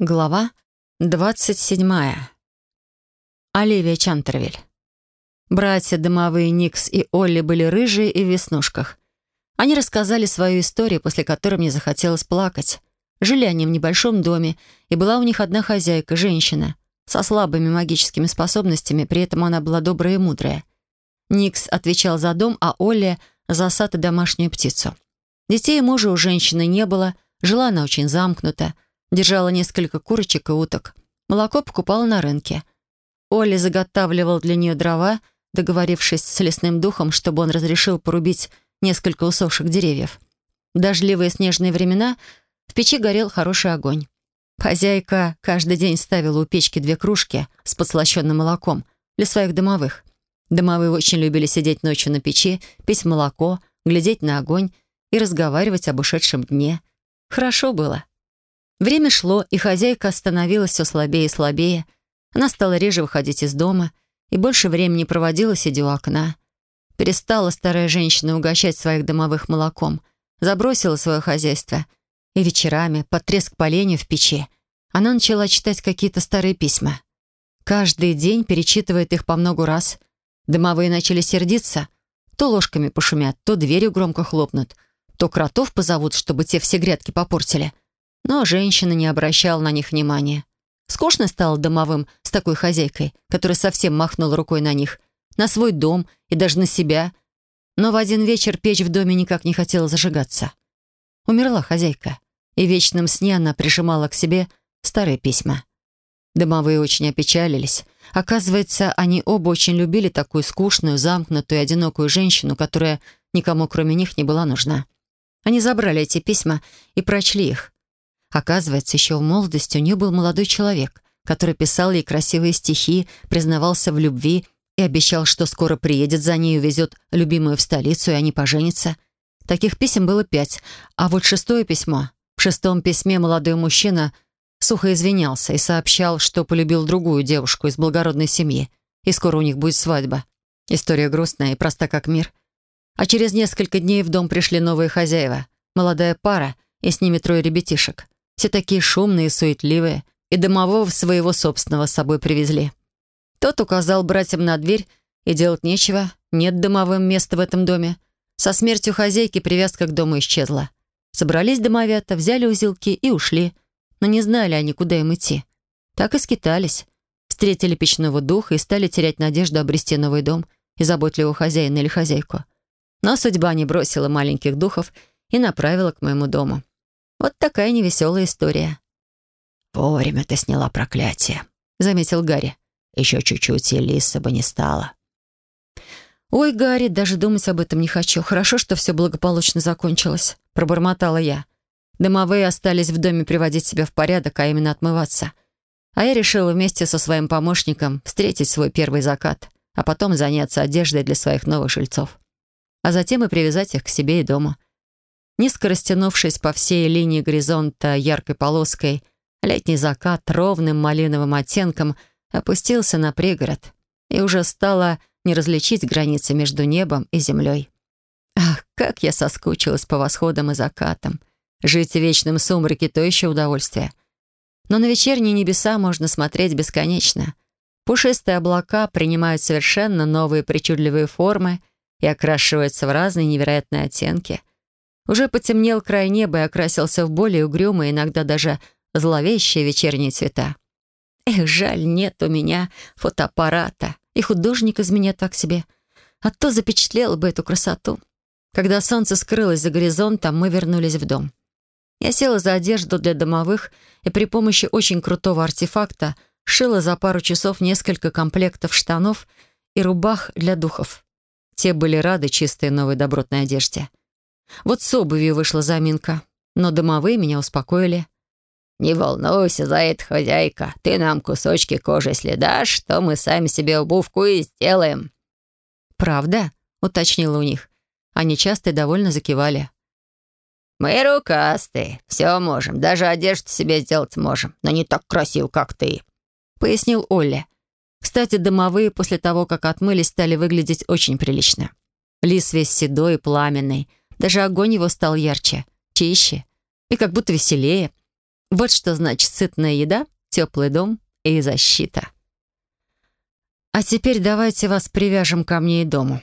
Глава 27. Оливия Чантервиль. Братья домовые Никс и Олли были рыжие и в веснушках. Они рассказали свою историю, после которой мне захотелось плакать. Жили они в небольшом доме, и была у них одна хозяйка, женщина, со слабыми магическими способностями, при этом она была добрая и мудрая. Никс отвечал за дом, а Олли — за сад и домашнюю птицу. Детей и мужа у женщины не было, жила она очень замкнута, Держала несколько курочек и уток. Молоко покупала на рынке. Оля заготавливал для нее дрова, договорившись с лесным духом, чтобы он разрешил порубить несколько усохших деревьев. В дождливые снежные времена в печи горел хороший огонь. Хозяйка каждый день ставила у печки две кружки с подслащенным молоком для своих домовых. Домовые очень любили сидеть ночью на печи, пить молоко, глядеть на огонь и разговаривать об ушедшем дне. Хорошо было. Время шло, и хозяйка становилась все слабее и слабее. Она стала реже выходить из дома и больше времени проводила, сидя у окна. Перестала старая женщина угощать своих домовых молоком, забросила свое хозяйство. И вечерами, под треск поленья в печи, она начала читать какие-то старые письма. Каждый день перечитывает их по много раз. Домовые начали сердиться. То ложками пошумят, то дверью громко хлопнут, то кротов позовут, чтобы те все грядки попортили — но женщина не обращала на них внимания. Скучно стало домовым с такой хозяйкой, которая совсем махнула рукой на них, на свой дом и даже на себя. Но в один вечер печь в доме никак не хотела зажигаться. Умерла хозяйка, и в вечном сне она прижимала к себе старые письма. Домовые очень опечалились. Оказывается, они оба очень любили такую скучную, замкнутую, одинокую женщину, которая никому кроме них не была нужна. Они забрали эти письма и прочли их. Оказывается, еще в молодости у нее был молодой человек, который писал ей красивые стихи, признавался в любви и обещал, что скоро приедет за ней и увезет любимую в столицу, и они поженятся. Таких писем было пять, а вот шестое письмо. В шестом письме молодой мужчина сухо извинялся и сообщал, что полюбил другую девушку из благородной семьи, и скоро у них будет свадьба. История грустная и проста как мир. А через несколько дней в дом пришли новые хозяева, молодая пара, и с ними трое ребятишек. Все такие шумные и суетливые, и домового своего собственного с собой привезли. Тот указал братьям на дверь, и делать нечего, нет домовым места в этом доме. Со смертью хозяйки привязка к дому исчезла. Собрались домовята, взяли узелки и ушли. Но не знали они, куда им идти. Так и скитались. Встретили печного духа и стали терять надежду обрести новый дом и заботливого хозяина или хозяйку. Но судьба не бросила маленьких духов и направила к моему дому. Вот такая невеселая история. «Вовремя ты сняла проклятие», — заметил Гарри. «Еще чуть-чуть, и Лиса бы не стала». «Ой, Гарри, даже думать об этом не хочу. Хорошо, что все благополучно закончилось», — пробормотала я. Домовые остались в доме приводить себя в порядок, а именно отмываться. А я решила вместе со своим помощником встретить свой первый закат, а потом заняться одеждой для своих новых жильцов. А затем и привязать их к себе и дому. Низко растянувшись по всей линии горизонта яркой полоской, летний закат ровным малиновым оттенком опустился на пригород, и уже стало не различить границы между небом и землей. Ах, как я соскучилась по восходам и закатам. Жить в вечном сумраке — то еще удовольствие. Но на вечерние небеса можно смотреть бесконечно. Пушистые облака принимают совершенно новые причудливые формы и окрашиваются в разные невероятные оттенки — уже потемнел край неба и окрасился в более угрюмые, иногда даже зловещие вечерние цвета. Эх, жаль, нет у меня фотоаппарата, и художник из меня так себе. А то запечатлел бы эту красоту. Когда солнце скрылось за горизонтом, мы вернулись в дом. Я села за одежду для домовых и при помощи очень крутого артефакта шила за пару часов несколько комплектов штанов и рубах для духов. Те были рады чистой новой добротной одежде. Вот с обувью вышла заминка, но домовые меня успокоили. «Не волнуйся за это, хозяйка. Ты нам кусочки кожи следашь, то мы сами себе обувку и сделаем». «Правда?» — уточнила у них. Они часто и довольно закивали. «Мы рукастые, все можем, даже одежду себе сделать можем, но не так красиво, как ты», — пояснил Олли. Кстати, домовые после того, как отмылись, стали выглядеть очень прилично. Лис весь седой и пламенный — даже огонь его стал ярче, чище и как будто веселее. Вот что значит сытная еда, теплый дом и защита. А теперь давайте вас привяжем ко мне и дому.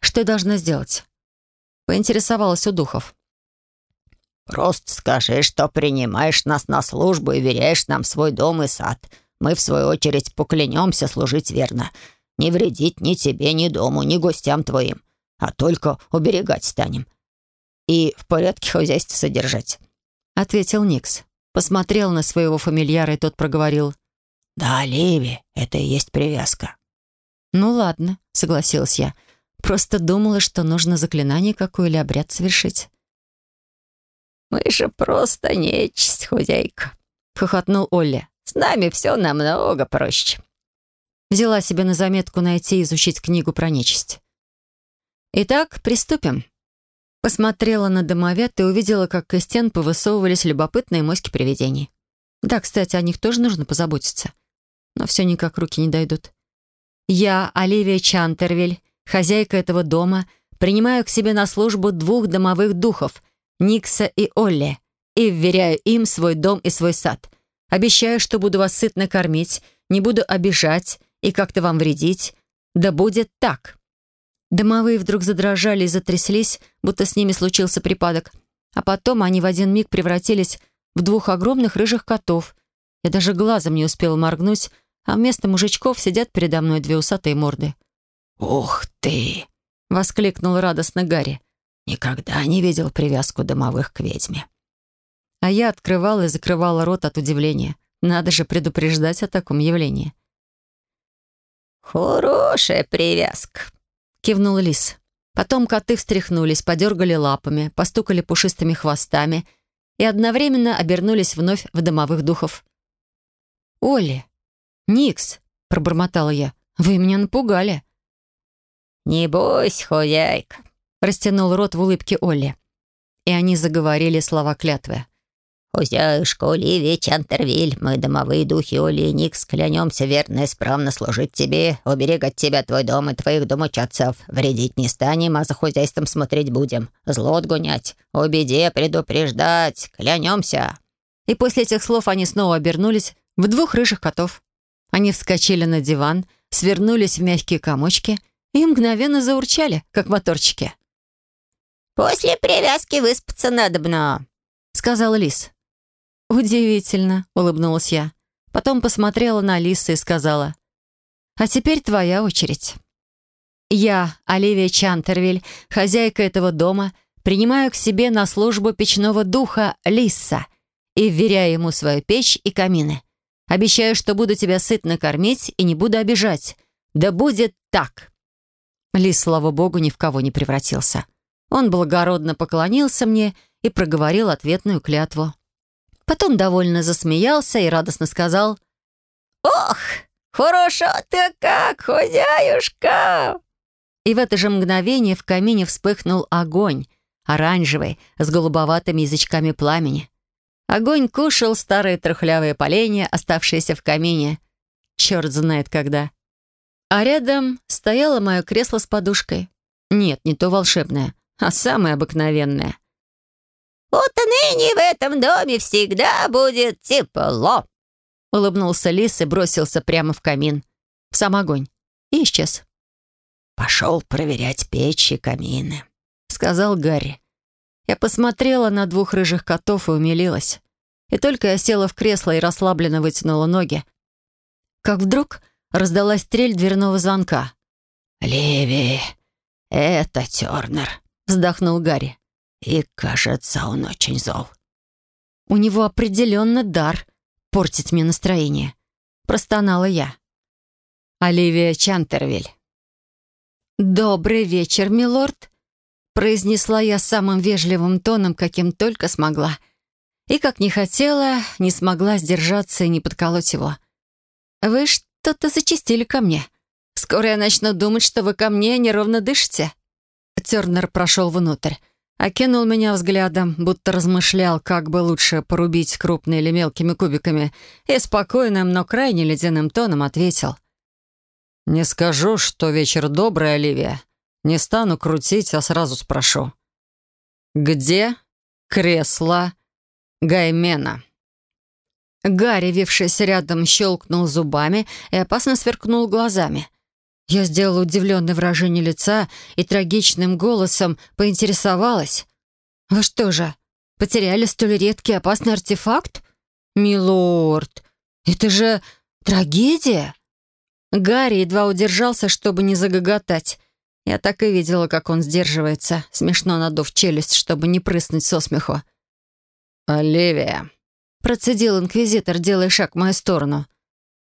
Что я должна сделать? Поинтересовалась у духов. «Просто скажи, что принимаешь нас на службу и веряешь нам свой дом и сад. Мы, в свою очередь, поклянемся служить верно. Не вредить ни тебе, ни дому, ни гостям твоим, а только уберегать станем. И в порядке хозяйство содержать», — ответил Никс. Посмотрел на своего фамильяра, и тот проговорил. «Да, Ливи, это и есть привязка». «Ну ладно», — согласилась я. «Просто думала, что нужно заклинание какое или обряд совершить». «Мы же просто нечисть, худейка», — хохотнул Олли. «С нами все намного проще». Взяла себе на заметку найти и изучить книгу про нечисть. «Итак, приступим». Посмотрела на домовят и увидела, как из стен повысовывались любопытные моськи привидений. Да, кстати, о них тоже нужно позаботиться. Но все никак руки не дойдут. Я, Оливия Чантервель, хозяйка этого дома, принимаю к себе на службу двух домовых духов — Никса и Олли, и вверяю им свой дом и свой сад. Обещаю, что буду вас сытно кормить, не буду обижать и как-то вам вредить. Да будет так». Домовые вдруг задрожали и затряслись, будто с ними случился припадок. А потом они в один миг превратились в двух огромных рыжих котов. Я даже глазом не успела моргнуть, а вместо мужичков сидят передо мной две усатые морды. «Ух ты!» — воскликнул радостно Гарри. Никогда не видел привязку домовых к ведьме. А я открывала и закрывала рот от удивления. Надо же предупреждать о таком явлении. «Хорошая привязка», — кивнул лис. Потом коты встряхнулись, подергали лапами, постукали пушистыми хвостами и одновременно обернулись вновь в домовых духов. «Оли! Никс!» — пробормотала я. «Вы меня напугали!» «Не бойся, хозяйка!» растянул рот в улыбке Олли. И они заговорили слова клятвы. «Хозяюшка Оливия Чантервиль, мы домовые духи Оли и Никс, клянемся верно и исправно служить тебе, уберегать тебя, твой дом и твоих домочадцев. Вредить не станем, а за хозяйством смотреть будем. Зло отгонять, о беде предупреждать. Клянемся!» И после этих слов они снова обернулись в двух рыжих котов. Они вскочили на диван, свернулись в мягкие комочки и мгновенно заурчали, как моторчики. «После привязки выспаться надобно», — сказал Лис. «Удивительно», — улыбнулась я. Потом посмотрела на Лиса и сказала. «А теперь твоя очередь». «Я, Оливия Чантервиль, хозяйка этого дома, принимаю к себе на службу печного духа Лиса и вверяю ему свою печь и камины. Обещаю, что буду тебя сытно кормить и не буду обижать. Да будет так!» Лис, слава богу, ни в кого не превратился. Он благородно поклонился мне и проговорил ответную клятву. Потом довольно засмеялся и радостно сказал «Ох, хорошо ты как, хозяюшка!» И в это же мгновение в камине вспыхнул огонь, оранжевый, с голубоватыми язычками пламени. Огонь кушал старые трухлявые поленья, оставшиеся в камине. Черт знает когда. А рядом стояло мое кресло с подушкой. Нет, не то волшебное, а самое обыкновенное. «Вот ныне в этом доме всегда будет тепло», улыбнулся лис и бросился прямо в камин, в сам огонь, и исчез. «Пошел проверять печи и камины», — сказал Гарри. Я посмотрела на двух рыжих котов и умилилась. И только я села в кресло и расслабленно вытянула ноги, как вдруг раздалась трель дверного звонка. «Ливи, это Тернер», вздохнул Гарри. «И, кажется, он очень зол». «У него определенно дар портить мне настроение», — простонала я. Оливия Чантервиль. «Добрый вечер, милорд», — произнесла я самым вежливым тоном, каким только смогла. И, как не хотела, не смогла сдержаться и не подколоть его. «Вы что-то зачистили ко мне. Скоро я начну думать, что вы ко мне неровно дышите». Тернер прошел внутрь. Окинул меня взглядом, будто размышлял, как бы лучше порубить крупными или мелкими кубиками, и спокойным, но крайне ледяным тоном ответил. «Не скажу, что вечер добрый, Оливия. Не стану крутить, а сразу спрошу. Где кресло Гаймена?» Гарри, вившийся рядом, щелкнул зубами и опасно сверкнул глазами. Я сделала удивленное выражение лица и трагичным голосом поинтересовалась. «Вы что же, потеряли столь редкий опасный артефакт? Милорд, это же трагедия!» Гарри едва удержался, чтобы не загоготать. Я так и видела, как он сдерживается, смешно надув челюсть, чтобы не прыснуть со смеху. «Оливия», — процедил инквизитор, делая шаг в мою сторону.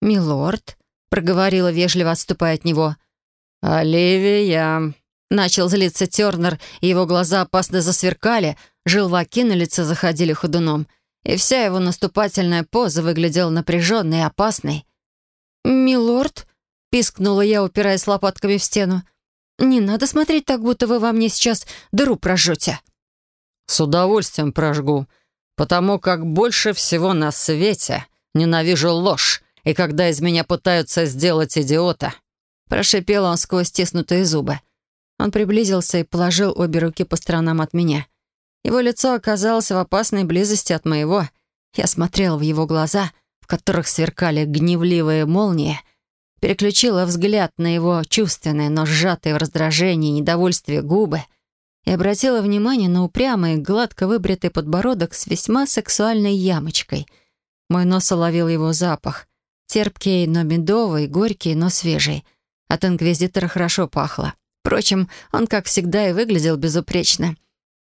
«Милорд», — проговорила, вежливо отступая от него. «Оливия», — начал злиться Тернер, и его глаза опасно засверкали, желваки на лице заходили ходуном, и вся его наступательная поза выглядела напряженной и опасной. «Милорд», — пискнула я, упираясь лопатками в стену, — «Не надо смотреть так, будто вы во мне сейчас дыру прожжете». «С удовольствием прожгу, потому как больше всего на свете ненавижу ложь, и когда из меня пытаются сделать идиота». Прошипел он сквозь стиснутые зубы. Он приблизился и положил обе руки по сторонам от меня. Его лицо оказалось в опасной близости от моего. Я смотрел в его глаза, в которых сверкали гневливые молнии — переключила взгляд на его чувственные, но сжатые в раздражении и недовольстве губы и обратила внимание на упрямый, гладко выбритый подбородок с весьма сексуальной ямочкой. Мой нос уловил его запах. Терпкий, но медовый, горький, но свежий. От инквизитора хорошо пахло. Впрочем, он, как всегда, и выглядел безупречно.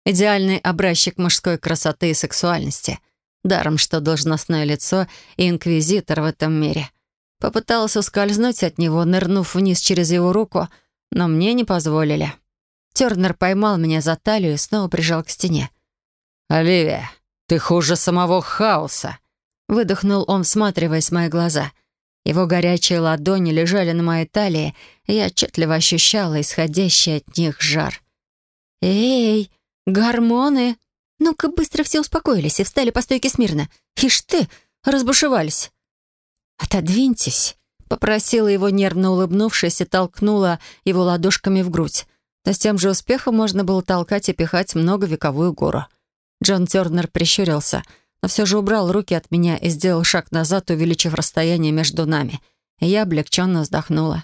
Идеальный образчик мужской красоты и сексуальности. Даром, что должностное лицо и инквизитор в этом мире — Попыталась ускользнуть от него, нырнув вниз через его руку, но мне не позволили. Тернер поймал меня за талию и снова прижал к стене. «Оливия, ты хуже самого хаоса!» Выдохнул он, всматриваясь в мои глаза. Его горячие ладони лежали на моей талии, и я отчетливо ощущала исходящий от них жар. «Эй, гормоны! Ну-ка, быстро все успокоились и встали по стойке смирно. Ишь ты, разбушевались!» «Отодвиньтесь», — попросила его, нервно улыбнувшись, и толкнула его ладошками в грудь. Но с тем же успехом можно было толкать и пихать многовековую гору. Джон Тернер прищурился, но все же убрал руки от меня и сделал шаг назад, увеличив расстояние между нами. И я облегченно вздохнула.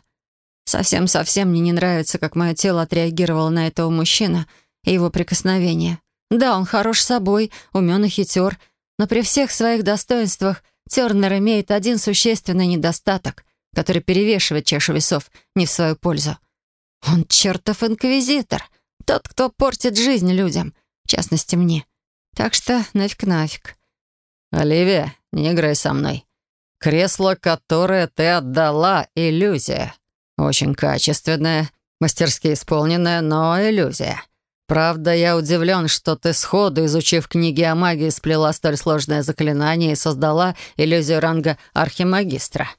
Совсем-совсем мне не нравится, как мое тело отреагировало на этого мужчину и его прикосновение. Да, он хорош собой, умен и хитер, но при всех своих достоинствах Тернер имеет один существенный недостаток, который перевешивает чашу весов не в свою пользу. Он чертов инквизитор, тот, кто портит жизнь людям, в частности мне. Так что нафиг-нафиг. «Оливия, не играй со мной. Кресло, которое ты отдала, — иллюзия. Очень качественная, мастерски исполненная, но иллюзия. Правда, я удивлен, что ты сходу, изучив книги о магии, сплела столь сложное заклинание и создала иллюзию ранга архимагистра.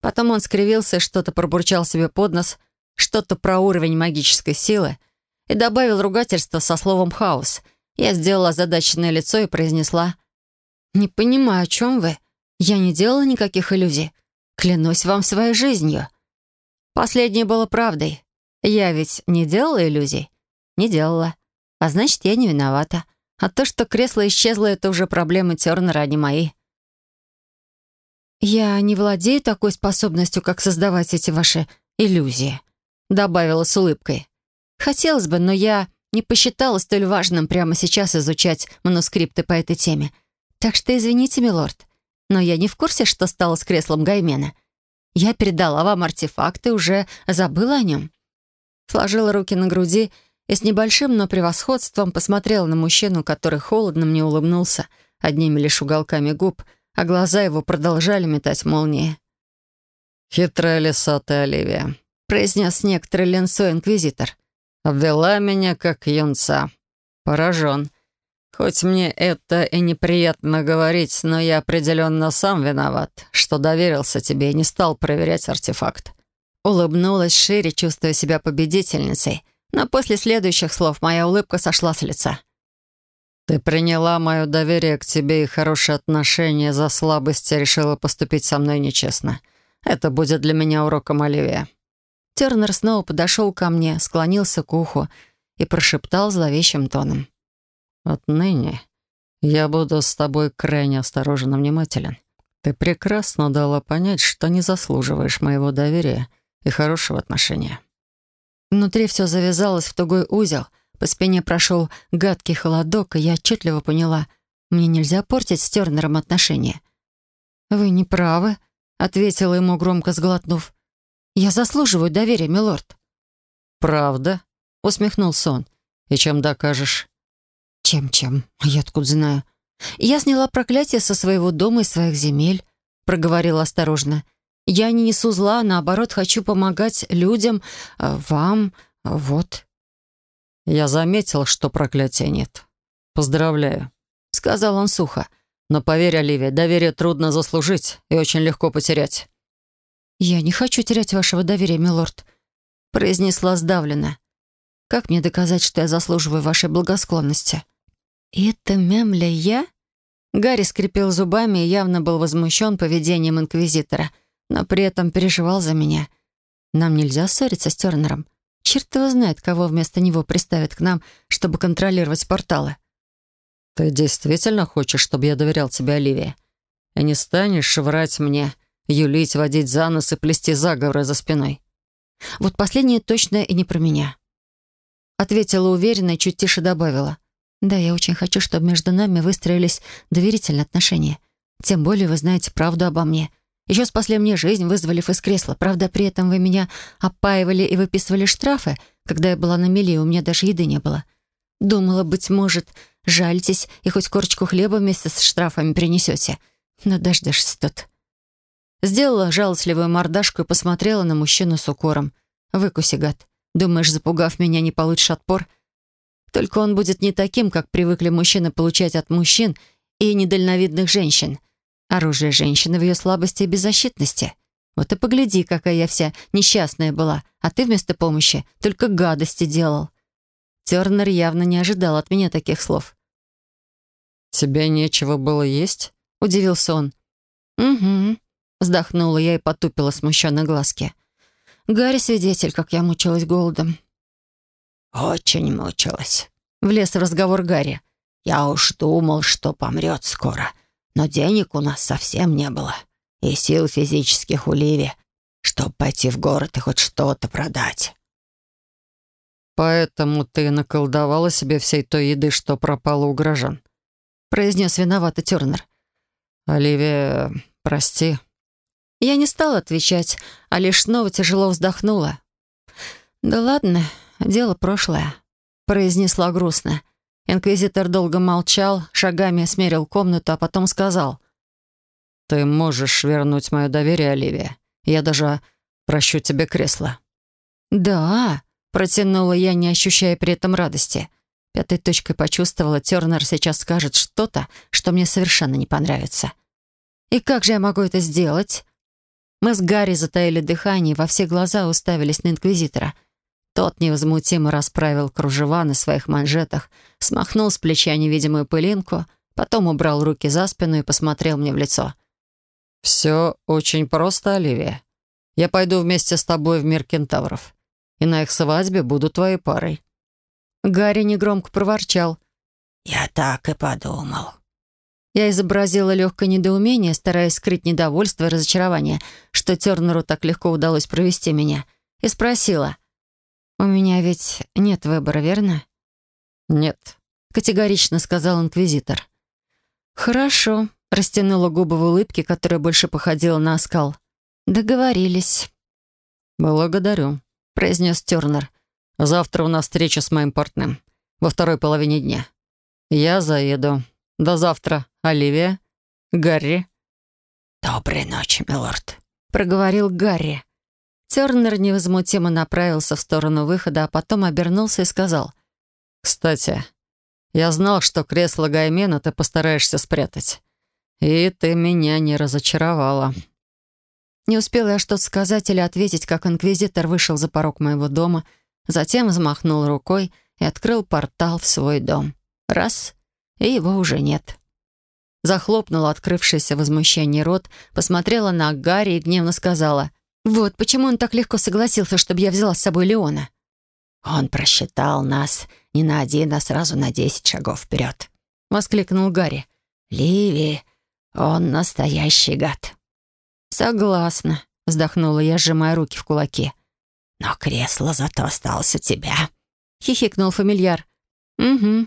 Потом он скривился, что-то пробурчал себе под нос, что-то про уровень магической силы и добавил ругательство со словом «хаос». Я сделала озадаченное лицо и произнесла «Не понимаю, о чем вы? Я не делала никаких иллюзий. Клянусь вам своей жизнью». Последнее было правдой. Я ведь не делала иллюзий. Не делала. А значит, я не виновата. А то, что кресло исчезло, это уже проблемы Тернера, а не мои. «Я не владею такой способностью, как создавать эти ваши иллюзии», добавила с улыбкой. «Хотелось бы, но я не посчитала столь важным прямо сейчас изучать манускрипты по этой теме. Так что извините, милорд, но я не в курсе, что стало с креслом Гаймена. Я передала вам артефакт и уже забыла о нем». Сложила руки на груди и с небольшим, но превосходством посмотрела на мужчину, который холодно мне улыбнулся одними лишь уголками губ, а глаза его продолжали метать молнии. «Хитрая лиса ты, Оливия», — произнес некоторый ленцой инквизитор. «Обвела меня, как юнца. Поражен. Хоть мне это и неприятно говорить, но я определенно сам виноват, что доверился тебе и не стал проверять артефакт». Улыбнулась шире, чувствуя себя победительницей — но после следующих слов моя улыбка сошла с лица. «Ты приняла мое доверие к тебе и хорошие отношения за слабость и решила поступить со мной нечестно. Это будет для меня уроком, Оливия». Тернер снова подошел ко мне, склонился к уху и прошептал зловещим тоном. «Отныне я буду с тобой крайне осторожен и внимателен. Ты прекрасно дала понять, что не заслуживаешь моего доверия и хорошего отношения. Внутри все завязалось в тугой узел, по спине прошел гадкий холодок, и я отчетливо поняла, мне нельзя портить с Тернером отношения. «Вы не правы», — ответила ему, громко сглотнув. «Я заслуживаю доверия, милорд». «Правда?» — усмехнулся он. «И чем докажешь?» «Чем-чем? Я откуда знаю?» «Я сняла проклятие со своего дома и своих земель», — проговорила осторожно. «Я не несу зла, наоборот, хочу помогать людям, э, вам, вот». «Я заметил, что проклятия нет. Поздравляю», — сказал он сухо. «Но поверь, Оливия, доверие трудно заслужить и очень легко потерять». «Я не хочу терять вашего доверия, милорд», — произнесла сдавленно. «Как мне доказать, что я заслуживаю вашей благосклонности?» «Это мямля я?» Гарри скрипел зубами и явно был возмущен поведением инквизитора, но при этом переживал за меня. Нам нельзя ссориться с Тернером. Черт его знает, кого вместо него приставят к нам, чтобы контролировать порталы. «Ты действительно хочешь, чтобы я доверял тебе, Оливия? И не станешь врать мне, юлить, водить за нос и плести заговоры за спиной?» «Вот последнее точно и не про меня». Ответила уверенно и чуть тише добавила. Да, я очень хочу, чтобы между нами выстроились доверительные отношения. Тем более вы знаете правду обо мне. Еще спасли мне жизнь, вызволив из кресла. Правда, при этом вы меня опаивали и выписывали штрафы, когда я была на мели, у меня даже еды не было. Думала, быть может, жальтесь и хоть корочку хлеба вместе с штрафами принесете. Но дождешься тут. Сделала жалостливую мордашку и посмотрела на мужчину с укором. «Выкуси, гад. Думаешь, запугав меня, не получишь отпор?» Только он будет не таким, как привыкли мужчины получать от мужчин и недальновидных женщин. Оружие женщины в ее слабости и беззащитности. Вот и погляди, какая я вся несчастная была, а ты вместо помощи только гадости делал. Тернер явно не ожидал от меня таких слов. «Тебе нечего было есть?» — удивился он. «Угу», — вздохнула я и потупила смущенно глазки. Гарри свидетель, как я мучилась голодом. «Очень мучилась», — влез в разговор Гарри. «Я уж думал, что помрет скоро, но денег у нас совсем не было, и сил физических у Ливи, чтобы пойти в город и хоть что-то продать». «Поэтому ты наколдовала себе всей той еды, что пропала у горожан», — произнес виновато Тернер. «Оливия, прости». Я не стала отвечать, а лишь снова тяжело вздохнула. «Да ладно, дело прошлое», — произнесла грустно. Инквизитор долго молчал, шагами смерил комнату, а потом сказал. «Ты можешь вернуть мое доверие, Оливия. Я даже прощу тебе кресло». «Да», — протянула я, не ощущая при этом радости. Пятой точкой почувствовала, Тернер сейчас скажет что-то, что мне совершенно не понравится. «И как же я могу это сделать?» Мы с Гарри затаили дыхание и во все глаза уставились на Инквизитора — тот невозмутимо расправил кружева на своих манжетах, смахнул с плеча невидимую пылинку, потом убрал руки за спину и посмотрел мне в лицо. «Все очень просто, Оливия. Я пойду вместе с тобой в мир кентавров, и на их свадьбе буду твоей парой». Гарри негромко проворчал. «Я так и подумал». Я изобразила легкое недоумение, стараясь скрыть недовольство и разочарование, что Тернеру так легко удалось провести меня, и спросила — «У меня ведь нет выбора, верно?» «Нет», — категорично сказал инквизитор. «Хорошо», — растянула губы в улыбке, которая больше походила на оскал. «Договорились». «Благодарю», — произнес Тернер. «Завтра у нас встреча с моим партнером. Во второй половине дня. Я заеду. До завтра, Оливия. Гарри». «Доброй ночи, милорд», — проговорил Гарри. Тернер невозмутимо направился в сторону выхода, а потом обернулся и сказал. «Кстати, я знал, что кресло Гаймена ты постараешься спрятать. И ты меня не разочаровала». Не успела я что-то сказать или ответить, как инквизитор вышел за порог моего дома, затем взмахнул рукой и открыл портал в свой дом. Раз — и его уже нет. Захлопнула открывшийся возмущение рот, посмотрела на Гарри и гневно сказала — вот почему он так легко согласился, чтобы я взяла с собой Леона. «Он просчитал нас не на один, а сразу на десять шагов вперед», — воскликнул Гарри. «Ливи, Он настоящий гад. «Согласна», — вздохнула я, сжимая руки в кулаки. «Но кресло зато осталось у тебя», — хихикнул фамильяр. «Угу.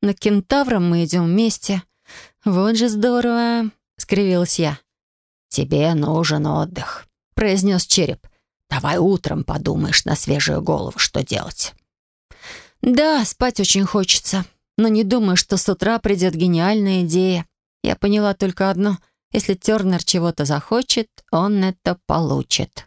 На кентавром мы идем вместе. Вот же здорово», — скривилась я. «Тебе нужен отдых», — произнес череп. «Давай утром подумаешь на свежую голову, что делать». «Да, спать очень хочется, но не думаю, что с утра придет гениальная идея. Я поняла только одно — если Тернер чего-то захочет, он это получит».